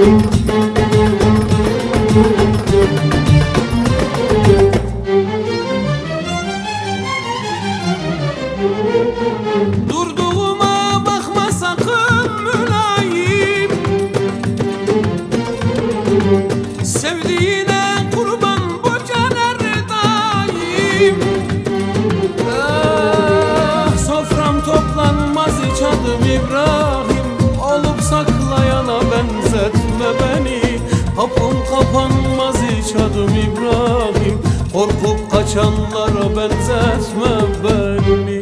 Durduğuma kaçanlara benzetme beni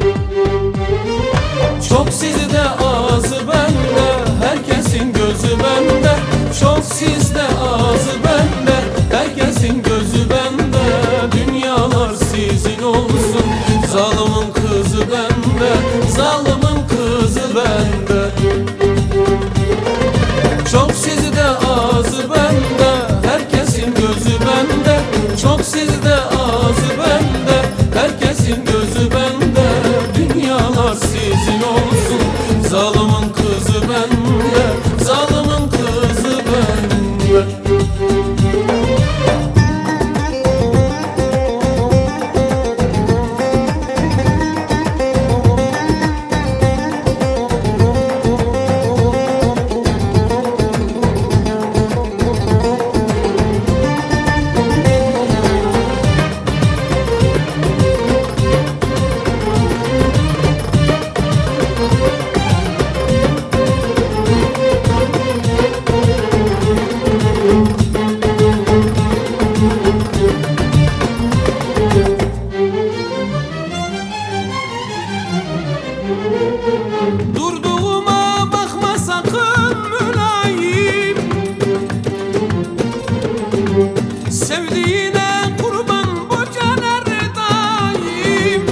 çok sizde ağzı bende Herkesin gözü bende. Çok sizde ağzı bende Herkesin gözü bende. Dünyalar sizin olsun Zalimin kızı bende Zalimin kızı bende. Çok sizin olsun. Zalimin Durduğuma bakma sakın mülayim Sevdiğine kurban bu caner daim?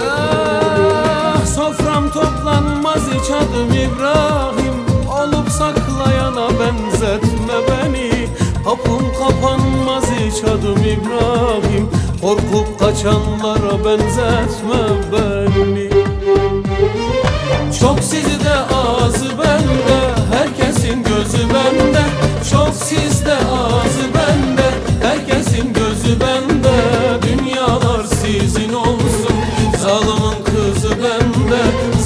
Ah, Sofram toplanmaz hiç adım İbrahim. Olup saklayana benzetme beni. Kapım kapanmaz hiç adım İbrahim. Korkup kaçanlara benzetme beni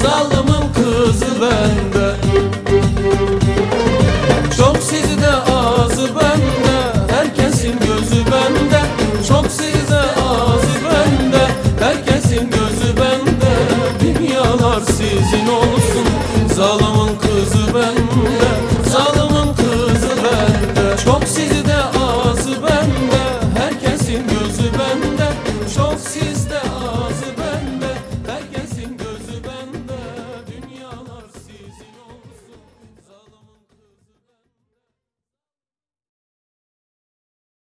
Zalimin kızı bende. Çok sizde ağzı bende. Herkesin gözü bende. Çok sizde ağzı bende. Herkesin gözü bende. Dünyalar sizin bende